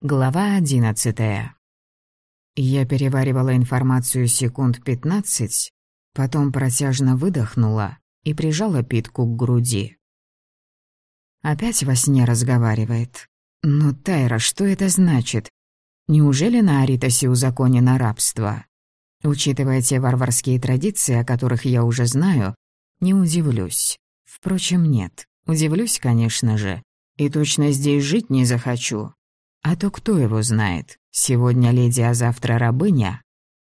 Глава одиннадцатая. Я переваривала информацию секунд пятнадцать, потом протяжно выдохнула и прижала питку к груди. Опять во сне разговаривает. Но, Тайра, что это значит? Неужели на Аритосе узаконено рабство? Учитывая те варварские традиции, о которых я уже знаю, не удивлюсь. Впрочем, нет. Удивлюсь, конечно же. И точно здесь жить не захочу. А то кто его знает? Сегодня леди, а завтра рабыня?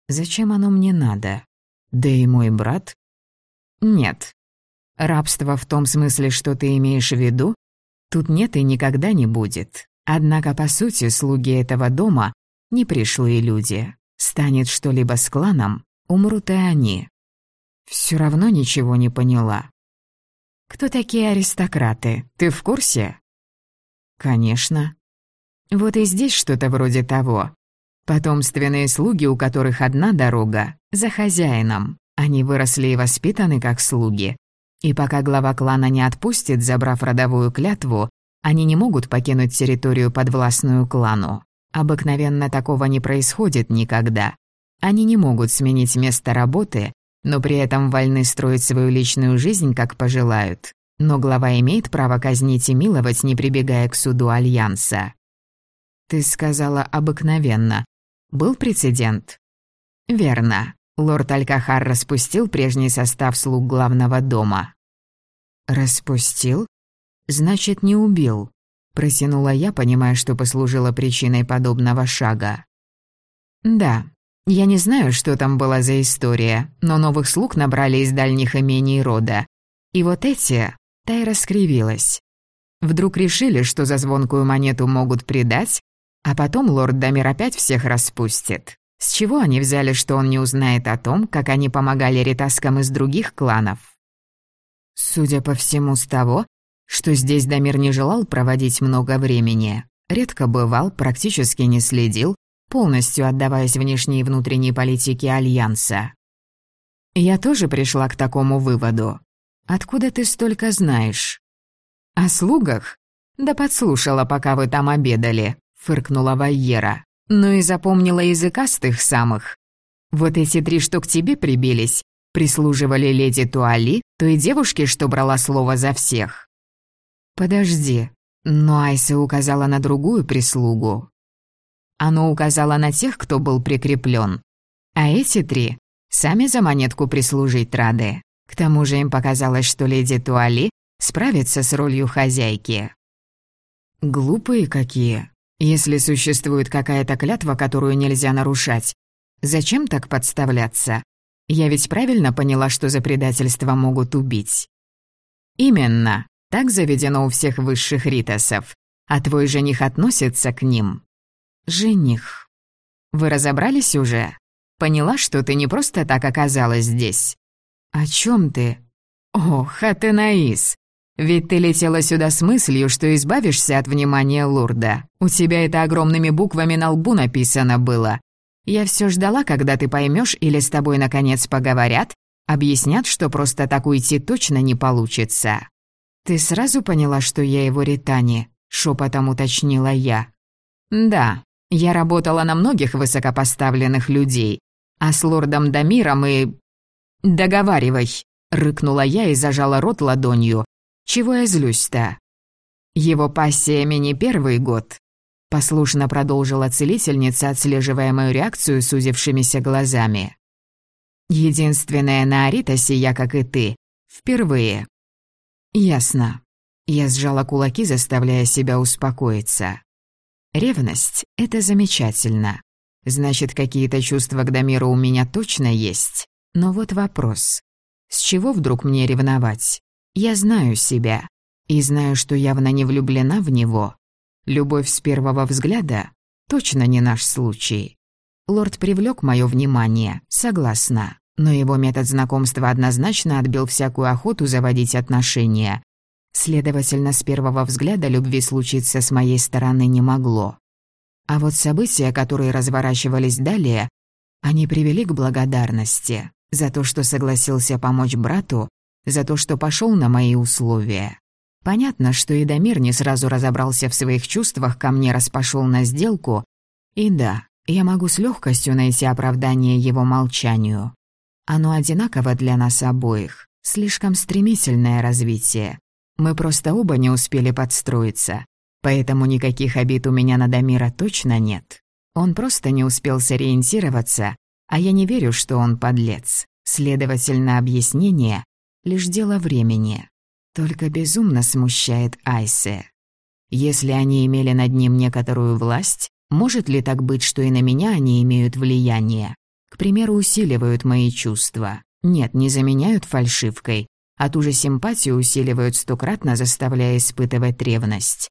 Зачем оно мне надо? Да и мой брат? Нет. Рабство в том смысле, что ты имеешь в виду? Тут нет и никогда не будет. Однако, по сути, слуги этого дома — не пришлые люди. Станет что-либо с кланом, умрут и они. Все равно ничего не поняла. Кто такие аристократы? Ты в курсе? Конечно. Вот и здесь что-то вроде того. Потомственные слуги, у которых одна дорога, за хозяином. Они выросли и воспитаны как слуги. И пока глава клана не отпустит, забрав родовую клятву, они не могут покинуть территорию подвластную клану. Обыкновенно такого не происходит никогда. Они не могут сменить место работы, но при этом вольны строить свою личную жизнь, как пожелают. Но глава имеет право казнить и миловать, не прибегая к суду Альянса. «Ты сказала обыкновенно. Был прецедент?» «Верно. Лорд Алькахар распустил прежний состав слуг главного дома». «Распустил? Значит, не убил», — протянула я, понимая, что послужила причиной подобного шага. «Да, я не знаю, что там была за история, но новых слуг набрали из дальних имений рода. И вот эти...» — Тайра скривилась. Вдруг решили, что за звонкую монету могут предать, а потом лорд Дамир опять всех распустит. С чего они взяли, что он не узнает о том, как они помогали ретаскам из других кланов? Судя по всему, с того, что здесь Дамир не желал проводить много времени. Редко бывал, практически не следил, полностью отдаваясь внешней и внутренней политике Альянса. Я тоже пришла к такому выводу. Откуда ты столько знаешь? О слугах? Да подслушала, пока вы там обедали фыркнула Вайера. «Ну и запомнила языкастых самых. Вот эти три, что к тебе прибились, прислуживали леди Туали, той девушке, что брала слово за всех». «Подожди, но Айса указала на другую прислугу». Оно указало на тех, кто был прикреплен. А эти три сами за монетку прислужить рады. К тому же им показалось, что леди Туали справится с ролью хозяйки. «Глупые какие», если существует какая-то клятва, которую нельзя нарушать, зачем так подставляться? Я ведь правильно поняла, что за предательство могут убить. Именно. Так заведено у всех высших ритосов. А твой жених относится к ним. Жених. Вы разобрались уже? Поняла, что ты не просто так оказалась здесь? О чем ты? Ох, Атенаис, ведь ты летела сюда с мыслью, что избавишься от внимания Лурда. У тебя это огромными буквами на лбу написано было. Я все ждала, когда ты поймешь или с тобой наконец поговорят, объяснят, что просто так уйти точно не получится. Ты сразу поняла, что я его Ритани? Шепотом уточнила я. Да, я работала на многих высокопоставленных людей, а с лордом Дамиром и... Договаривай, рыкнула я и зажала рот ладонью, чего я злюсь-то? Его пассиями не первый год. Послушно продолжила целительница, отслеживая мою реакцию сузившимися глазами. Единственная на Аритосе я, как и ты, впервые. Ясно. Я сжала кулаки, заставляя себя успокоиться. Ревность — это замечательно. Значит, какие-то чувства к Дамиру у меня точно есть. Но вот вопрос. С чего вдруг мне ревновать? Я знаю себя и знаю, что явно не влюблена в него. Любовь с первого взгляда точно не наш случай. Лорд привлек мое внимание, согласна, но его метод знакомства однозначно отбил всякую охоту заводить отношения. Следовательно, с первого взгляда любви случиться с моей стороны не могло. А вот события, которые разворачивались далее, они привели к благодарности за то, что согласился помочь брату за то, что пошел на мои условия. Понятно, что и Дамир не сразу разобрался в своих чувствах, ко мне распошел на сделку. И да, я могу с легкостью найти оправдание его молчанию. Оно одинаково для нас обоих. Слишком стремительное развитие. Мы просто оба не успели подстроиться. Поэтому никаких обид у меня на Дамира точно нет. Он просто не успел сориентироваться, а я не верю, что он подлец. Следовательно, объяснение — лишь дело времени. Только безумно смущает Айсе. Если они имели над ним некоторую власть, может ли так быть, что и на меня они имеют влияние? К примеру, усиливают мои чувства. Нет, не заменяют фальшивкой, а ту же симпатию усиливают стократно, заставляя испытывать ревность.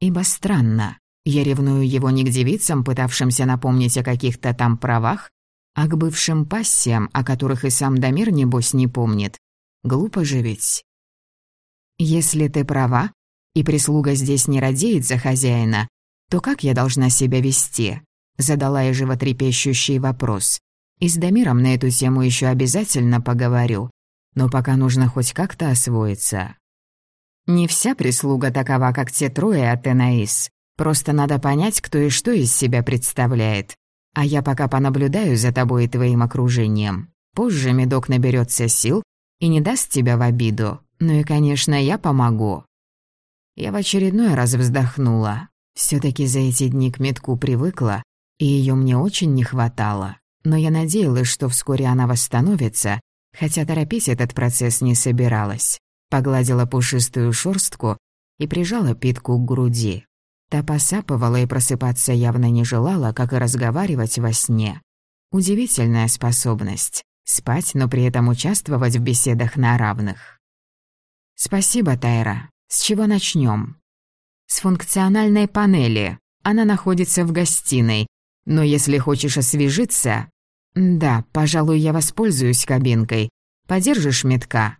Ибо странно, я ревную его не к девицам, пытавшимся напомнить о каких-то там правах, а к бывшим пассиям, о которых и сам Дамир, небось, не помнит. Глупо же ведь. Если ты права, и прислуга здесь не радеет за хозяина, то как я должна себя вести? Задала я животрепещущий вопрос. И с Дамиром на эту тему еще обязательно поговорю. Но пока нужно хоть как-то освоиться. Не вся прислуга такова, как те трое от Энаис. Просто надо понять, кто и что из себя представляет. А я пока понаблюдаю за тобой и твоим окружением. Позже медок наберется сил и не даст тебя в обиду. Ну и, конечно, я помогу. Я в очередной раз вздохнула. все таки за эти дни к метку привыкла, и ее мне очень не хватало. Но я надеялась, что вскоре она восстановится, хотя торопить этот процесс не собиралась. Погладила пушистую шорстку и прижала питку к груди. Та посапывала и просыпаться явно не желала, как и разговаривать во сне. Удивительная способность — спать, но при этом участвовать в беседах на равных. «Спасибо, Тайра. С чего начнем? «С функциональной панели. Она находится в гостиной. Но если хочешь освежиться...» «Да, пожалуй, я воспользуюсь кабинкой. Подержишь метка?»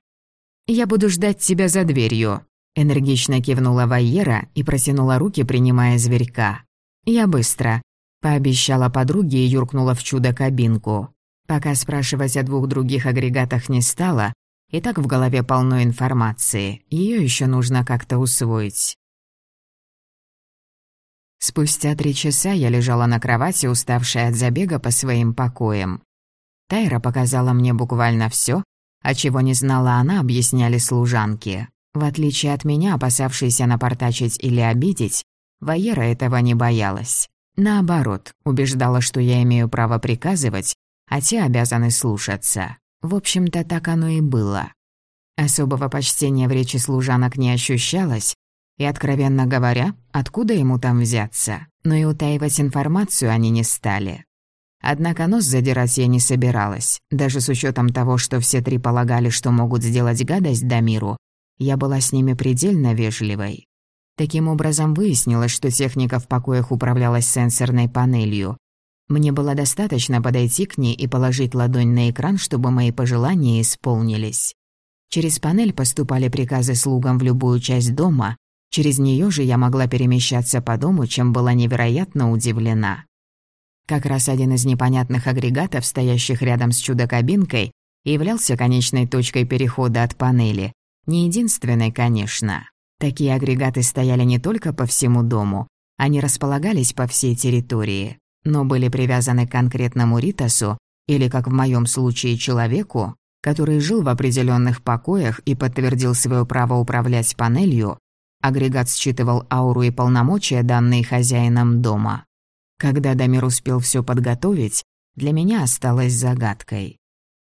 «Я буду ждать тебя за дверью», — энергично кивнула Вайера и протянула руки, принимая зверька. «Я быстро», — пообещала подруге и юркнула в чудо-кабинку. Пока спрашивать о двух других агрегатах не стала, и так в голове полно информации, ее еще нужно как-то усвоить. Спустя три часа я лежала на кровати, уставшая от забега по своим покоям. Тайра показала мне буквально все, а чего не знала она, объясняли служанки. В отличие от меня, опасавшейся напортачить или обидеть, Ваера этого не боялась. Наоборот, убеждала, что я имею право приказывать, а те обязаны слушаться. В общем-то, так оно и было. Особого почтения в речи служанок не ощущалось, и, откровенно говоря, откуда ему там взяться? Но и утаивать информацию они не стали. Однако нос задирать я не собиралась. Даже с учетом того, что все три полагали, что могут сделать гадость Дамиру, я была с ними предельно вежливой. Таким образом выяснилось, что техника в покоях управлялась сенсорной панелью, мне было достаточно подойти к ней и положить ладонь на экран, чтобы мои пожелания исполнились. Через панель поступали приказы слугам в любую часть дома, через нее же я могла перемещаться по дому, чем была невероятно удивлена. Как раз один из непонятных агрегатов, стоящих рядом с чудо-кабинкой, являлся конечной точкой перехода от панели. Не единственной, конечно. Такие агрегаты стояли не только по всему дому, они располагались по всей территории но были привязаны к конкретному ритасу или, как в моем случае, человеку, который жил в определенных покоях и подтвердил свое право управлять панелью, агрегат считывал ауру и полномочия, данные хозяином дома. Когда Дамир успел все подготовить, для меня осталось загадкой.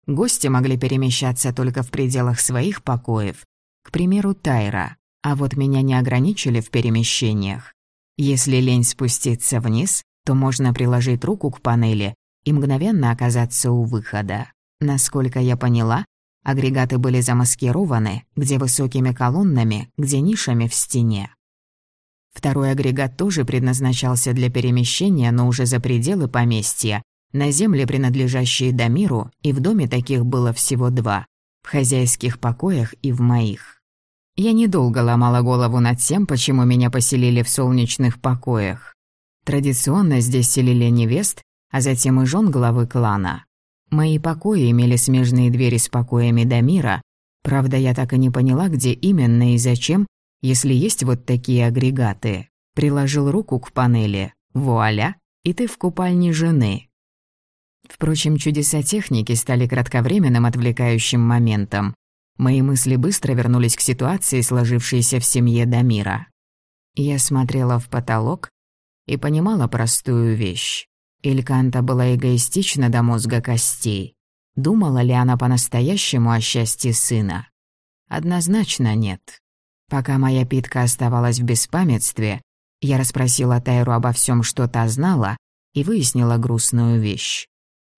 Гости могли перемещаться только в пределах своих покоев, к примеру, Тайра, а вот меня не ограничили в перемещениях. Если лень спуститься вниз, то можно приложить руку к панели и мгновенно оказаться у выхода. Насколько я поняла, агрегаты были замаскированы, где высокими колоннами, где нишами в стене. Второй агрегат тоже предназначался для перемещения, но уже за пределы поместья, на земле, принадлежащие Дамиру, и в доме таких было всего два – в хозяйских покоях и в моих. Я недолго ломала голову над тем, почему меня поселили в солнечных покоях. Традиционно здесь селили невест, а затем и жен главы клана. Мои покои имели смежные двери с покоями Дамира, правда, я так и не поняла, где именно и зачем, Если есть вот такие агрегаты, приложил руку к панели, вуаля, и ты в купальне жены. Впрочем, чудеса техники стали кратковременным отвлекающим моментом. Мои мысли быстро вернулись к ситуации, сложившейся в семье Дамира. Я смотрела в потолок и понимала простую вещь. Ильканта была эгоистична до мозга костей. Думала ли она по-настоящему о счастье сына? Однозначно нет. Пока моя питка оставалась в беспамятстве, я расспросила Тайру обо всем, что та знала, и выяснила грустную вещь.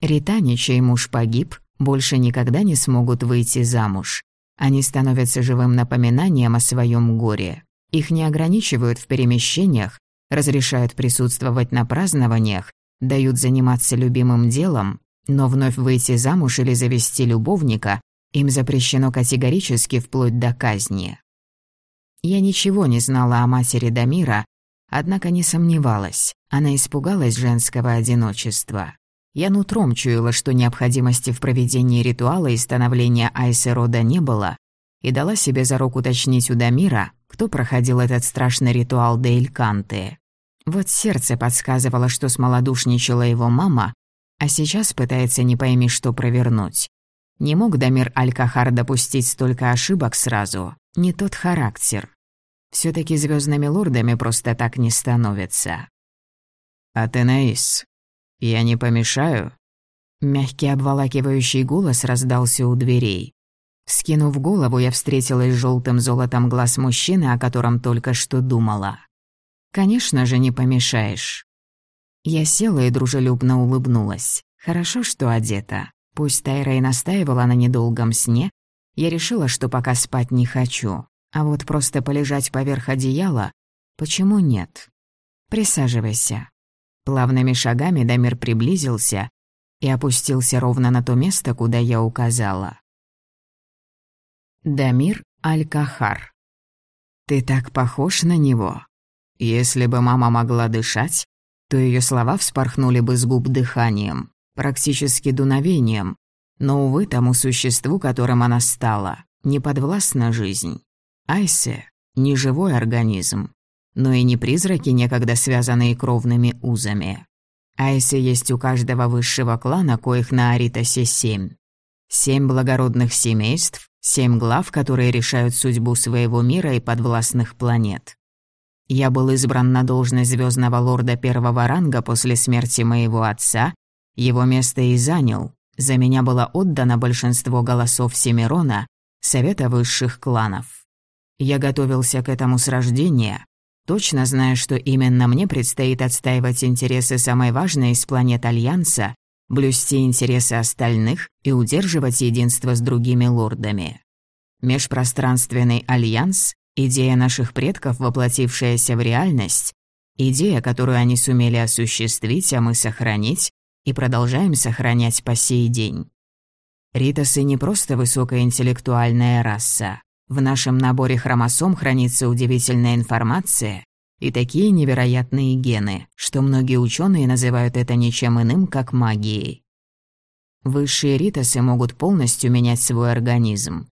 Ритани, чей муж погиб, больше никогда не смогут выйти замуж. Они становятся живым напоминанием о своем горе. Их не ограничивают в перемещениях, разрешают присутствовать на празднованиях, дают заниматься любимым делом, но вновь выйти замуж или завести любовника им запрещено категорически вплоть до казни. Я ничего не знала о матери Дамира, однако не сомневалась, она испугалась женского одиночества. Я нутром чуяла, что необходимости в проведении ритуала и становления Айсы рода не было, и дала себе за руку уточнить у Дамира, кто проходил этот страшный ритуал Дейльканты. Вот сердце подсказывало, что смолодушничала его мама, а сейчас пытается не пойми что провернуть. Не мог Дамир Аль-Кахар допустить столько ошибок сразу, не тот характер. все таки звездными лордами просто так не становятся. «Атенаис, «Я не помешаю?» Мягкий обволакивающий голос раздался у дверей. Скинув голову, я встретилась с желтым золотом глаз мужчины, о котором только что думала. «Конечно же, не помешаешь». Я села и дружелюбно улыбнулась. Хорошо, что одета. Пусть Тайра и настаивала на недолгом сне, я решила, что пока спать не хочу. А вот просто полежать поверх одеяла, почему нет? Присаживайся. Плавными шагами Дамир приблизился и опустился ровно на то место, куда я указала. Дамир Аль-Кахар. «Ты так похож на него. Если бы мама могла дышать, то ее слова вспорхнули бы с губ дыханием, практически дуновением, но, увы, тому существу, которым она стала, не подвластна жизнь. Айсе — не живой организм, но и не призраки, некогда связанные кровными узами. А если есть у каждого высшего клана, коих на Аритосе семь. Семь благородных семейств, семь глав, которые решают судьбу своего мира и подвластных планет. Я был избран на должность звездного лорда первого ранга после смерти моего отца, его место и занял. За меня было отдано большинство голосов Семирона, Совета высших кланов. Я готовился к этому с рождения, точно зная, что именно мне предстоит отстаивать интересы самой важной из планет Альянса, блюсти интересы остальных и удерживать единство с другими лордами. Межпространственный альянс — идея наших предков, воплотившаяся в реальность, идея, которую они сумели осуществить, а мы сохранить, и продолжаем сохранять по сей день. Ритосы не просто высокоинтеллектуальная раса. В нашем наборе хромосом хранится удивительная информация и такие невероятные гены, что многие ученые называют это ничем иным, как магией. Высшие ритосы могут полностью менять свой организм.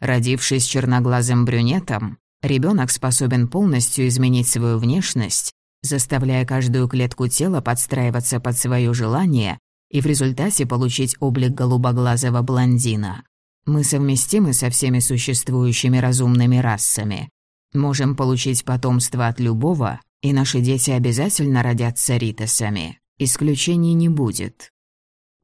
Родившись черноглазым брюнетом, ребенок способен полностью изменить свою внешность, заставляя каждую клетку тела подстраиваться под свое желание и в результате получить облик голубоглазого блондина. Мы совместимы со всеми существующими разумными расами. Можем получить потомство от любого, и наши дети обязательно родятся ритосами. Исключений не будет.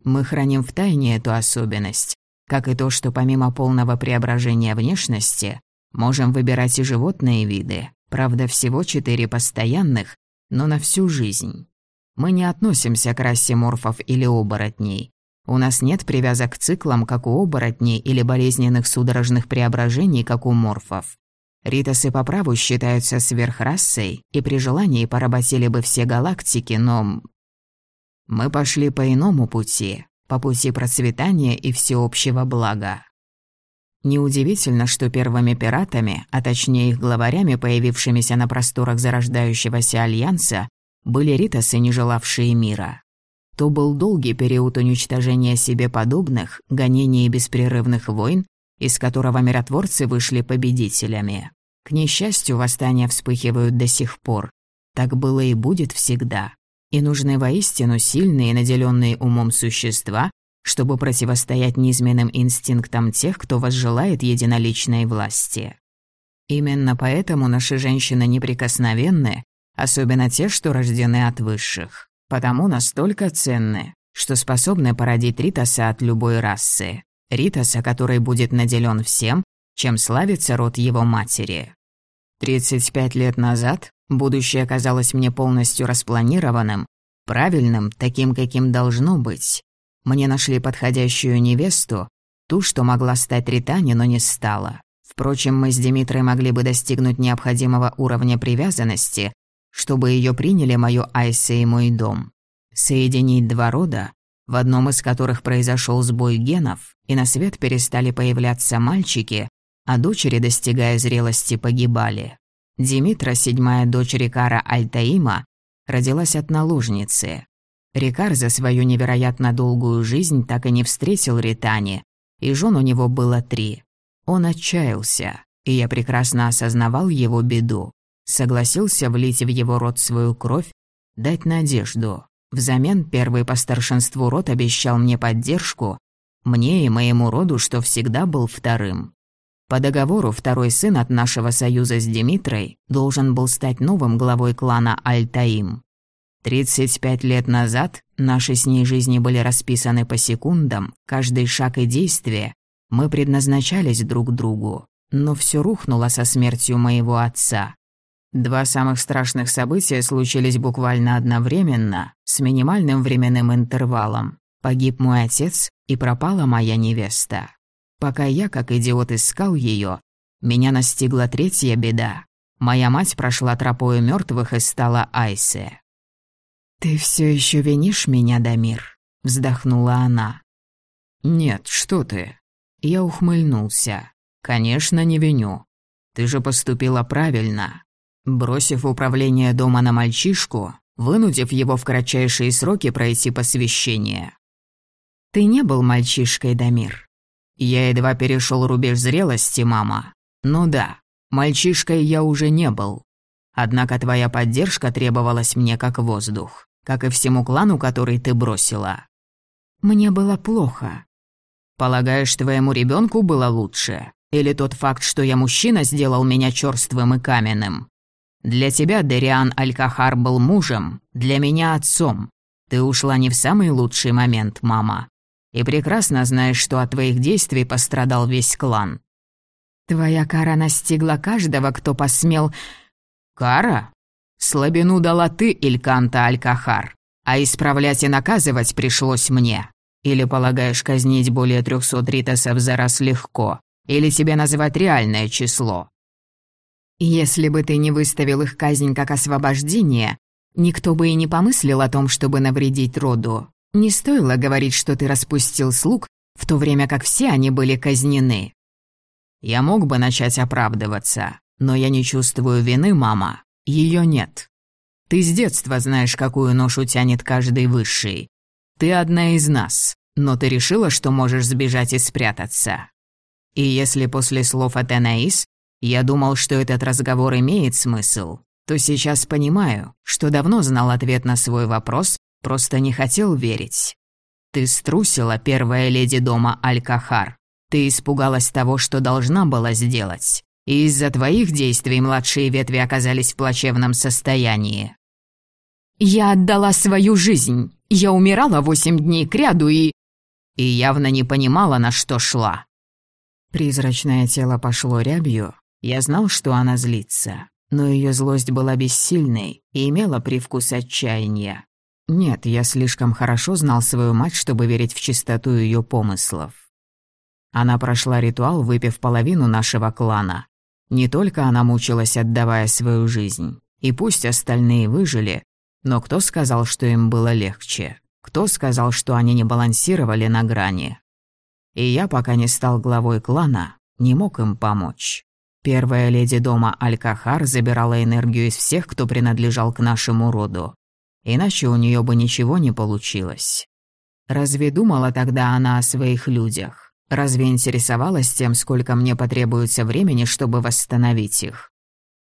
Мы храним в тайне эту особенность, как и то, что помимо полного преображения внешности, можем выбирать и животные виды, правда, всего четыре постоянных, но на всю жизнь. Мы не относимся к расе морфов или оборотней, у нас нет привязок к циклам, как у оборотней, или болезненных судорожных преображений, как у морфов. Ритосы по праву считаются сверхрасой и при желании поработили бы все галактики, но... Мы пошли по иному пути, по пути процветания и всеобщего блага. Неудивительно, что первыми пиратами, а точнее их главарями, появившимися на просторах зарождающегося альянса, были ритосы, не желавшие мира. То был долгий период уничтожения себе подобных, гонений и беспрерывных войн, из которого миротворцы вышли победителями. К несчастью, восстания вспыхивают до сих пор. Так было и будет всегда. И нужны воистину сильные, наделенные умом существа, чтобы противостоять низменным инстинктам тех, кто возжелает единоличной власти. Именно поэтому наши женщины неприкосновенны, особенно те, что рождены от высших, потому настолько ценны, что способны породить Ритаса от любой расы. Ритаса, который будет наделен всем, чем славится род его матери. 35 лет назад будущее казалось мне полностью распланированным, правильным, таким, каким должно быть. Мне нашли подходящую невесту, ту, что могла стать Ритани, но не стала. Впрочем, мы с Димитрой могли бы достигнуть необходимого уровня привязанности, чтобы ее приняли мою Айса и мой дом. Соединить два рода, в одном из которых произошел сбой генов, и на свет перестали появляться мальчики, а дочери, достигая зрелости, погибали. Димитра, седьмая дочь Рикара Альтаима, родилась от наложницы. Рикар за свою невероятно долгую жизнь так и не встретил Ритани, и жен у него было три. Он отчаялся, и я прекрасно осознавал его беду. Согласился влить в его род свою кровь, дать надежду. Взамен первый по старшинству род обещал мне поддержку, мне и моему роду, что всегда был вторым. По договору второй сын от нашего союза с Димитрой должен был стать новым главой клана Альтаим. 35 лет назад наши с ней жизни были расписаны по секундам, каждый шаг и действие. Мы предназначались друг другу, но все рухнуло со смертью моего отца. Два самых страшных события случились буквально одновременно, с минимальным временным интервалом. Погиб мой отец и пропала моя невеста. Пока я, как идиот, искал ее, меня настигла третья беда. Моя мать прошла тропою мертвых и стала Айсе. «Ты все еще винишь меня, Дамир?» — вздохнула она. «Нет, что ты?» Я ухмыльнулся. «Конечно, не виню. Ты же поступила правильно. Бросив управление дома на мальчишку, вынудив его в кратчайшие сроки пройти посвящение. Ты не был мальчишкой, Дамир. Я едва перешел рубеж зрелости, мама. Ну да, мальчишкой я уже не был. Однако твоя поддержка требовалась мне как воздух, как и всему клану, который ты бросила. Мне было плохо. Полагаешь, твоему ребенку было лучше? Или тот факт, что я мужчина, сделал меня черствым и каменным? Для тебя Дериан Алькахар был мужем, для меня отцом. Ты ушла не в самый лучший момент, мама. И прекрасно знаешь, что от твоих действий пострадал весь клан. Твоя кара настигла каждого, кто посмел... «Кара? Слабину дала ты, Ильканта Алькахар, а исправлять и наказывать пришлось мне. Или полагаешь, казнить более трехсот ритосов за раз легко? Или тебе называть реальное число?» «Если бы ты не выставил их казнь как освобождение, никто бы и не помыслил о том, чтобы навредить роду. Не стоило говорить, что ты распустил слуг, в то время как все они были казнены». «Я мог бы начать оправдываться, но я не чувствую вины, мама. Ее нет. Ты с детства знаешь, какую ношу тянет каждый высший. Ты одна из нас, но ты решила, что можешь сбежать и спрятаться. И если после слов от Энаис я думал, что этот разговор имеет смысл, то сейчас понимаю, что давно знал ответ на свой вопрос, просто не хотел верить. Ты струсила, первая леди дома Аль-Кахар. Ты испугалась того, что должна была сделать. И из-за твоих действий младшие ветви оказались в плачевном состоянии. Я отдала свою жизнь. Я умирала восемь дней кряду и... И явно не понимала, на что шла. Призрачное тело пошло рябью. Я знал, что она злится. Но ее злость была бессильной и имела привкус отчаяния. Нет, я слишком хорошо знал свою мать, чтобы верить в чистоту ее помыслов. Она прошла ритуал, выпив половину нашего клана. Не только она мучилась, отдавая свою жизнь. И пусть остальные выжили, но кто сказал, что им было легче? Кто сказал, что они не балансировали на грани? И я, пока не стал главой клана, не мог им помочь. Первая леди дома Алькахар забирала энергию из всех, кто принадлежал к нашему роду. Иначе у нее бы ничего не получилось. Разве думала тогда она о своих людях? Разве интересовалась тем, сколько мне потребуется времени, чтобы восстановить их?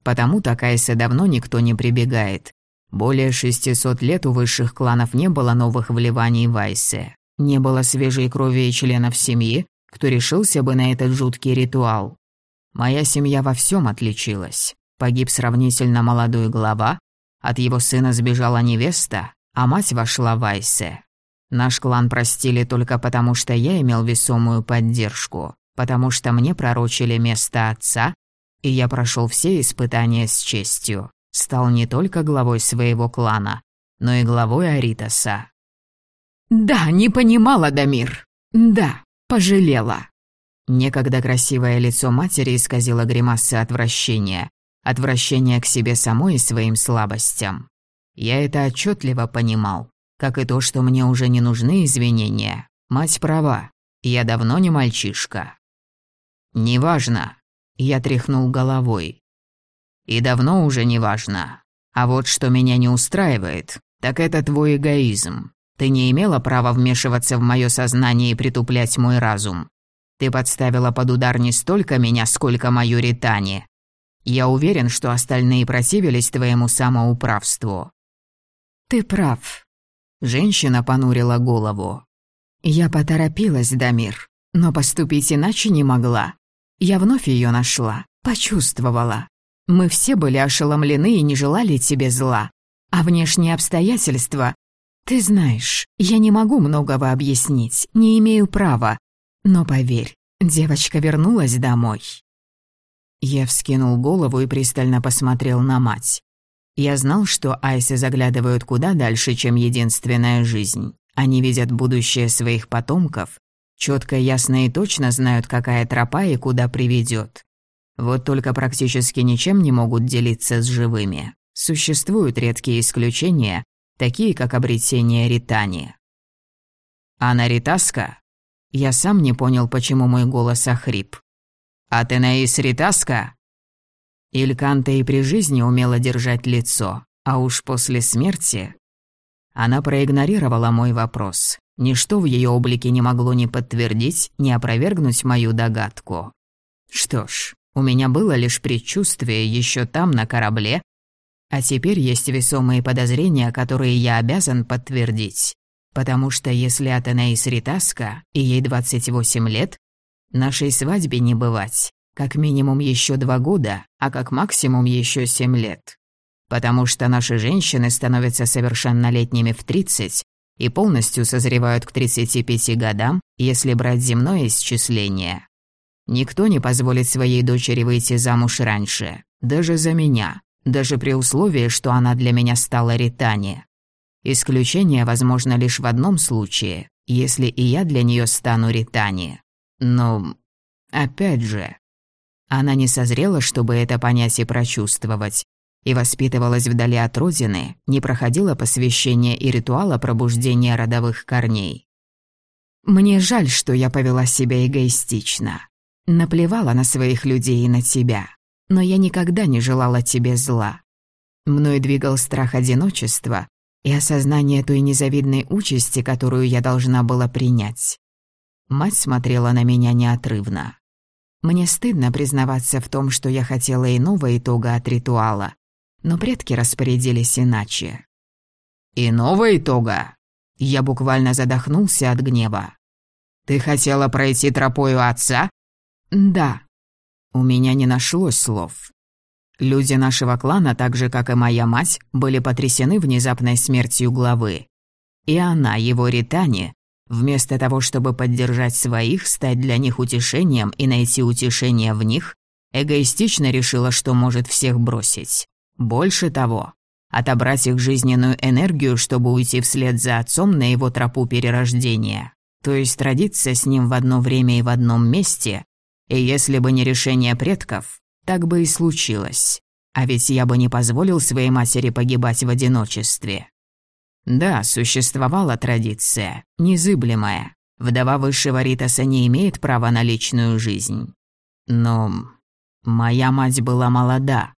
Потому так Айсе давно никто не прибегает. Более 600 лет у высших кланов не было новых вливаний в Айсе. Не было свежей крови и членов семьи, кто решился бы на этот жуткий ритуал. Моя семья во всем отличилась. Погиб сравнительно молодой глава, от его сына сбежала невеста, а мать вошла в Айсе. Наш клан простили только потому, что я имел весомую поддержку, потому что мне пророчили место отца, и я прошел все испытания с честью, стал не только главой своего клана, но и главой Аритаса. «Да, не понимала, Дамир. Да, пожалела». Некогда красивое лицо матери исказило гримасы отвращения, отвращения к себе самой и своим слабостям. Я это отчетливо понимал, как и то, что мне уже не нужны извинения. Мать права, я давно не мальчишка. «Неважно», — я тряхнул головой. «И давно уже неважно. А вот что меня не устраивает, так это твой эгоизм. Ты не имела права вмешиваться в мое сознание и притуплять мой разум. Ты подставила под удар не столько меня, сколько мою Ритани. Я уверен, что остальные противились твоему самоуправству». «Ты прав», Женщина понурила голову. «Я поторопилась, Дамир, но поступить иначе не могла. Я вновь ее нашла, почувствовала. Мы все были ошеломлены и не желали тебе зла. А внешние обстоятельства... Ты знаешь, я не могу многого объяснить, не имею права. Но поверь, девочка вернулась домой». Я вскинул голову и пристально посмотрел на мать. Я знал, что айсы заглядывают куда дальше, чем единственная жизнь. Они видят будущее своих потомков, четко, ясно и точно знают, какая тропа и куда приведет. Вот только практически ничем не могут делиться с живыми. Существуют редкие исключения, такие как обретение Ритани. «Она Ритаска?» Я сам не понял, почему мой голос охрип. «Атенаис Ритаска?» Ильканта и при жизни умела держать лицо, а уж после смерти... Она проигнорировала мой вопрос. Ничто в ее облике не могло ни подтвердить, ни опровергнуть мою догадку. Что ж, у меня было лишь предчувствие еще там, на корабле, а теперь есть весомые подозрения, которые я обязан подтвердить. Потому что если Атенаис Ритаска, и ей 28 лет, нашей свадьбе не бывать. Как минимум еще два года, а как максимум еще семь лет. Потому что наши женщины становятся совершеннолетними в 30 и полностью созревают к 35 годам, если брать земное исчисление. Никто не позволит своей дочери выйти замуж раньше, даже за меня, даже при условии, что она для меня стала Ритани. Исключение возможно лишь в одном случае, если и я для нее стану Ритани. Но, опять же, она не созрела, чтобы это понять и прочувствовать, и воспитывалась вдали от родины, не проходила посвящения и ритуала пробуждения родовых корней. Мне жаль, что я повела себя эгоистично. Наплевала на своих людей и на тебя. Но я никогда не желала тебе зла. Мной двигал страх одиночества и осознание той незавидной участи, которую я должна была принять. Мать смотрела на меня неотрывно. Мне стыдно признаваться в том, что я хотела иного итога от ритуала, но предки распорядились иначе. «Иного итога?» Я буквально задохнулся от гнева. «Ты хотела пройти тропою отца?» «Да». У меня не нашлось слов. Люди нашего клана, так же, как и моя мать, были потрясены внезапной смертью главы. И она, его Ритани, Вместо того, чтобы поддержать своих, стать для них утешением и найти утешение в них, эгоистично решила, что может всех бросить. Больше того, отобрать их жизненную энергию, чтобы уйти вслед за отцом на его тропу перерождения. То есть родиться с ним в одно время и в одном месте, и если бы не решение предков, так бы и случилось. А ведь я бы не позволил своей матери погибать в одиночестве. Да, существовала традиция, незыблемая. Вдова высшего Ритаса не имеет права на личную жизнь. Но моя мать была молода.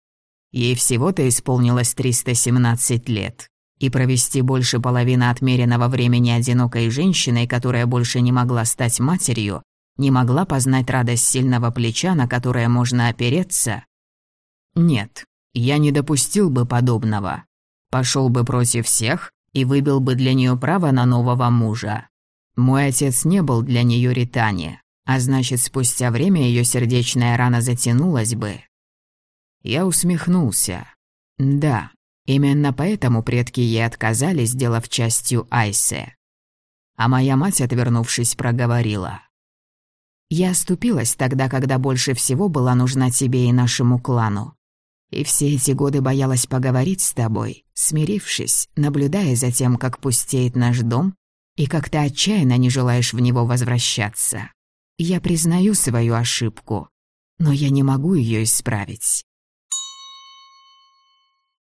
Ей всего-то исполнилось 317 лет. И провести больше половины отмеренного времени одинокой женщиной, которая больше не могла стать матерью, не могла познать радость сильного плеча, на которое можно опереться? Нет, Я не допустил бы подобного. Пошел бы против всех и выбил бы для нее право на нового мужа. Мой отец не был для нее ритани, а значит, спустя время ее сердечная рана затянулась бы. Я усмехнулся. Да, именно поэтому предки ей отказали, сделав частью Айсе. А моя мать, отвернувшись, проговорила. «Я оступилась тогда, когда больше всего была нужна тебе и нашему клану. И все эти годы боялась поговорить с тобой, смирившись, наблюдая за тем, как пустеет наш дом и как ты отчаянно не желаешь в него возвращаться. Я признаю свою ошибку, но я не могу ее исправить.